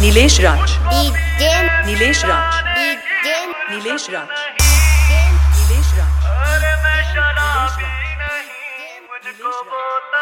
नीलेश राज नीलेश राज नीलेश राज नीलेश राज मुझको बोलता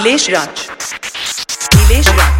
नीलेश राज नीलेश राज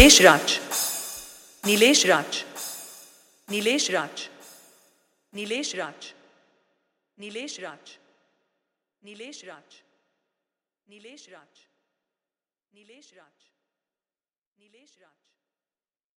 नीलेश राज नीलेश राज नीलेश राज नीलेश राज नीलेश राज नीलेश राज नीलेश राज नीलेश राज नीलेश राज